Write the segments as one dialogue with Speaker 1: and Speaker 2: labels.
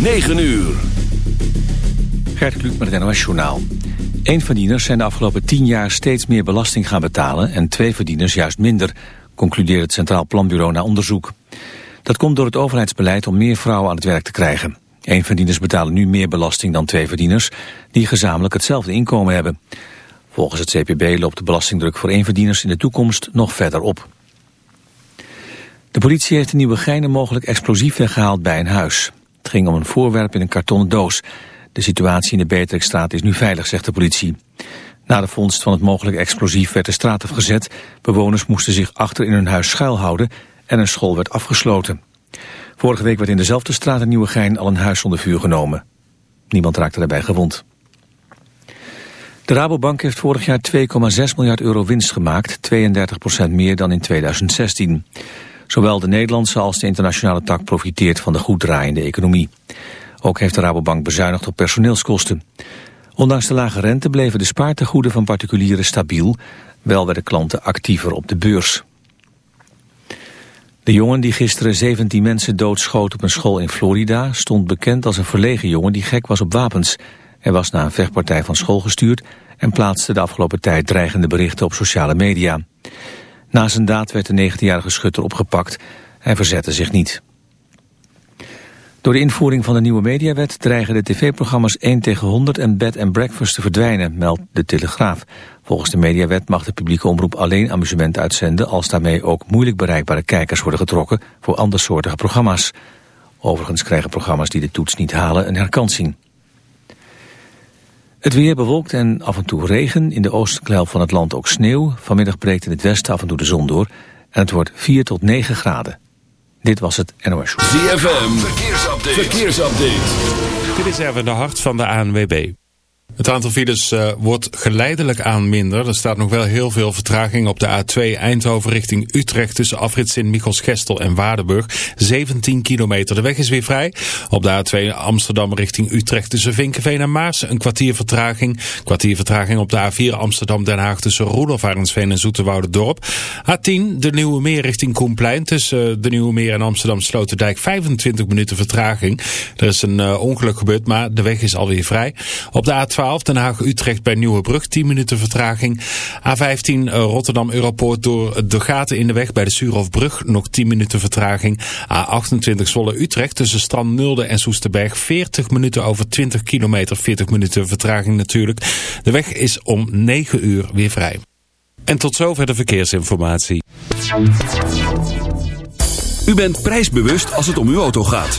Speaker 1: 9 uur.
Speaker 2: Gert Kluk met het NOS Journaal. Eén verdieners zijn de afgelopen tien jaar steeds meer belasting gaan betalen... en twee verdieners juist minder, concludeert het Centraal Planbureau na onderzoek. Dat komt door het overheidsbeleid om meer vrouwen aan het werk te krijgen. Eén verdieners betalen nu meer belasting dan twee verdieners... die gezamenlijk hetzelfde inkomen hebben. Volgens het CPB loopt de belastingdruk voor één verdieners in de toekomst nog verder op. De politie heeft een nieuwe geinen mogelijk explosief weggehaald bij een huis. Het ging om een voorwerp in een kartonnen doos. De situatie in de Beatrixstraat is nu veilig, zegt de politie. Na de vondst van het mogelijk explosief werd de straat afgezet. Bewoners moesten zich achter in hun huis schuilhouden en een school werd afgesloten. Vorige week werd in dezelfde straat in Nieuwegein al een huis onder vuur genomen. Niemand raakte daarbij gewond. De Rabobank heeft vorig jaar 2,6 miljard euro winst gemaakt, 32% meer dan in 2016. Zowel de Nederlandse als de internationale tak profiteert van de goed draaiende economie. Ook heeft de Rabobank bezuinigd op personeelskosten. Ondanks de lage rente bleven de spaartegoeden van particulieren stabiel. Wel werden klanten actiever op de beurs. De jongen die gisteren 17 mensen doodschoot op een school in Florida... stond bekend als een verlegen jongen die gek was op wapens. Hij was na een vechtpartij van school gestuurd... en plaatste de afgelopen tijd dreigende berichten op sociale media. Na zijn daad werd de 19-jarige schutter opgepakt. Hij verzette zich niet. Door de invoering van de nieuwe mediawet dreigen de tv-programma's 1 tegen 100 en bed and breakfast te verdwijnen, meldt de Telegraaf. Volgens de mediawet mag de publieke omroep alleen amusement uitzenden als daarmee ook moeilijk bereikbare kijkers worden getrokken voor andersoortige programma's. Overigens krijgen programma's die de toets niet halen een herkansing. Het weer bewolkt en af en toe regen. In de oostelijke helft van het land ook sneeuw. Vanmiddag breekt in het westen af en toe de zon door. En het wordt 4 tot 9 graden. Dit was het NOS Show.
Speaker 1: ZFM, verkeersupdate. verkeersupdate.
Speaker 3: Dit is even de hart van de ANWB. Het aantal files uh, wordt geleidelijk aan minder. Er staat nog wel heel veel vertraging op de A2 Eindhoven richting Utrecht... tussen afrit Sint-Michels-Gestel en Waardenburg. 17 kilometer. De weg is weer vrij. Op de A2 Amsterdam richting Utrecht tussen Vinkenveen en Maars. Een kwartier vertraging. Kwartier vertraging op de A4 Amsterdam-Den Haag... tussen Roelof, Arendsveen en Zoeterwoude-dorp. A10 de Nieuwe Meer richting Koenplein... tussen uh, de Nieuwe Meer en Amsterdam-Sloterdijk. 25 minuten vertraging. Er is een uh, ongeluk gebeurd, maar de weg is alweer vrij. Op de A12 Den Haag-Utrecht bij Nieuwebrug 10 minuten vertraging. A15 Rotterdam-Europoort door de gaten in de weg bij de Suurhofbrug nog 10 minuten vertraging. A28 Zwolle-Utrecht tussen Strand Nulde en Soesterberg 40 minuten over 20 kilometer, 40 minuten vertraging natuurlijk. De weg is om 9 uur weer vrij. En tot zover de verkeersinformatie.
Speaker 1: U bent prijsbewust als het om uw auto gaat.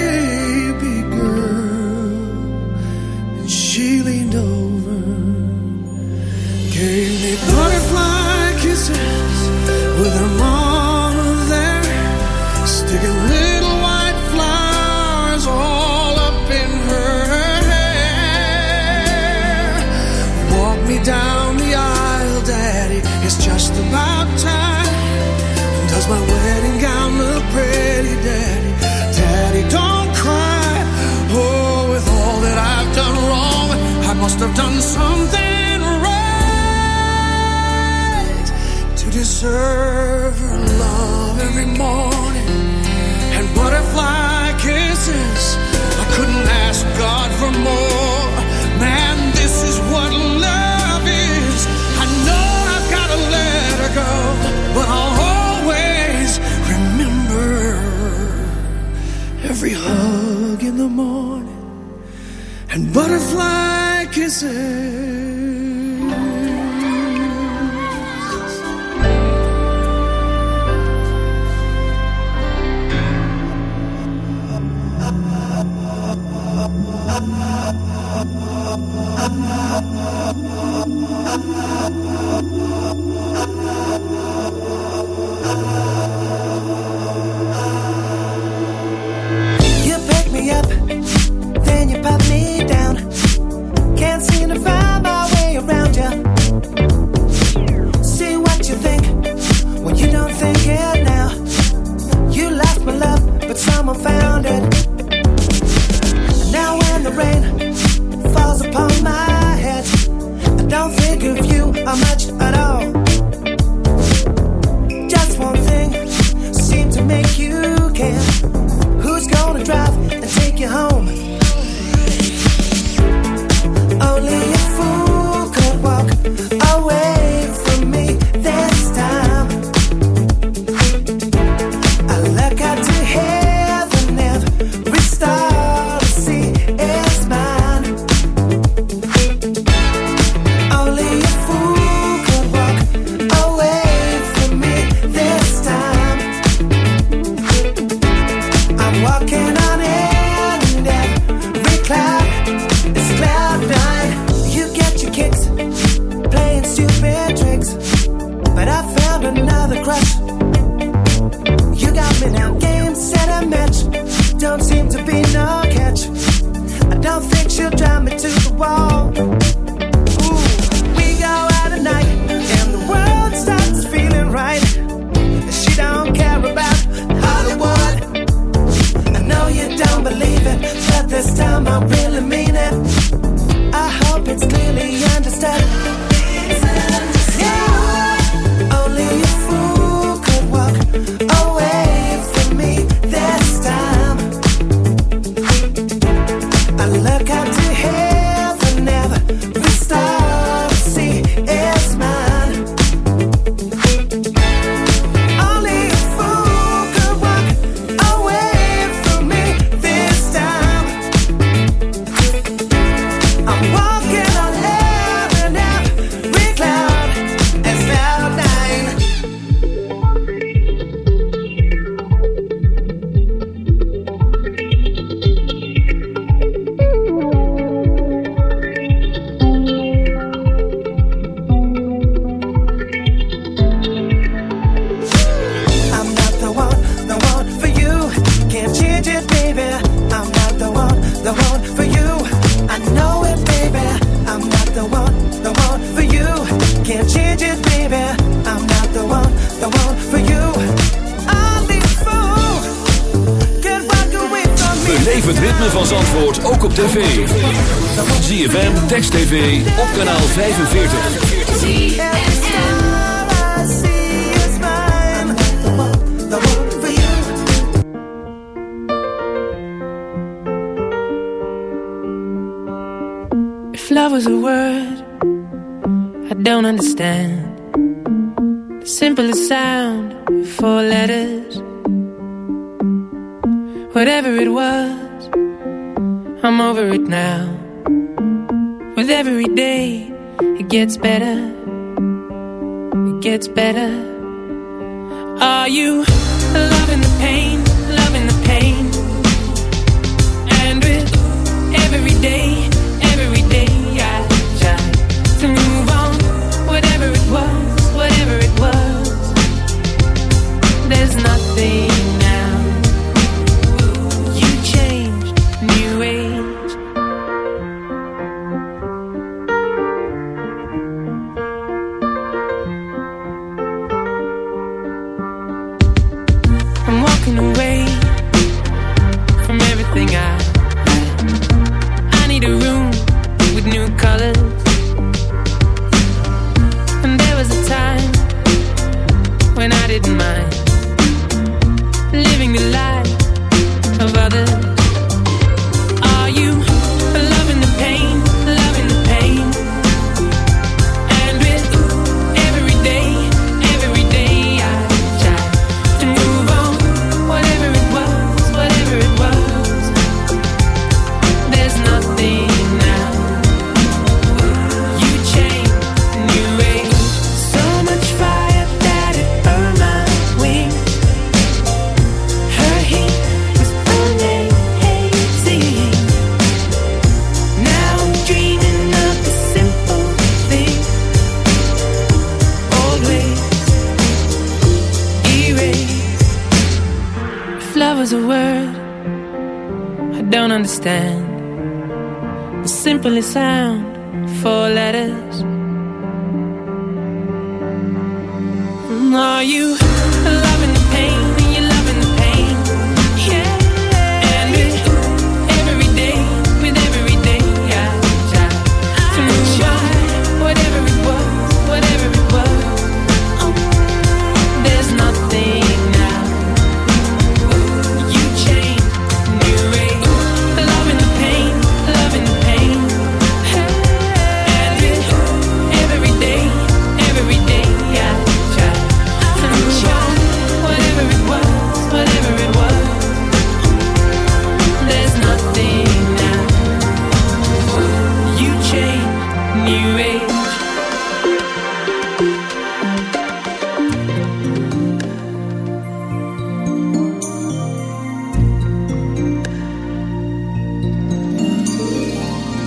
Speaker 4: kisses. when I didn't mind. Living the
Speaker 5: life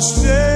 Speaker 5: você.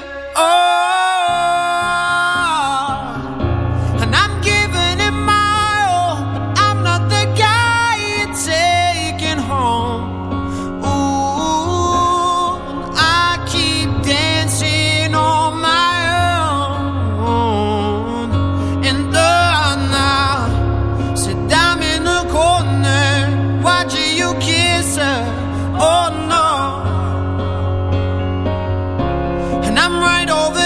Speaker 6: Right over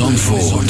Speaker 1: Zandvoort.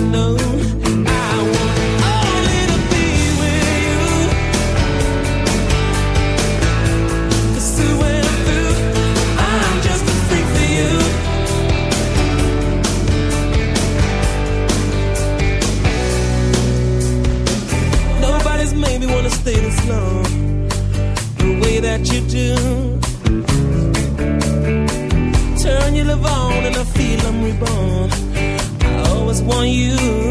Speaker 7: feel I'm reborn. I always want you.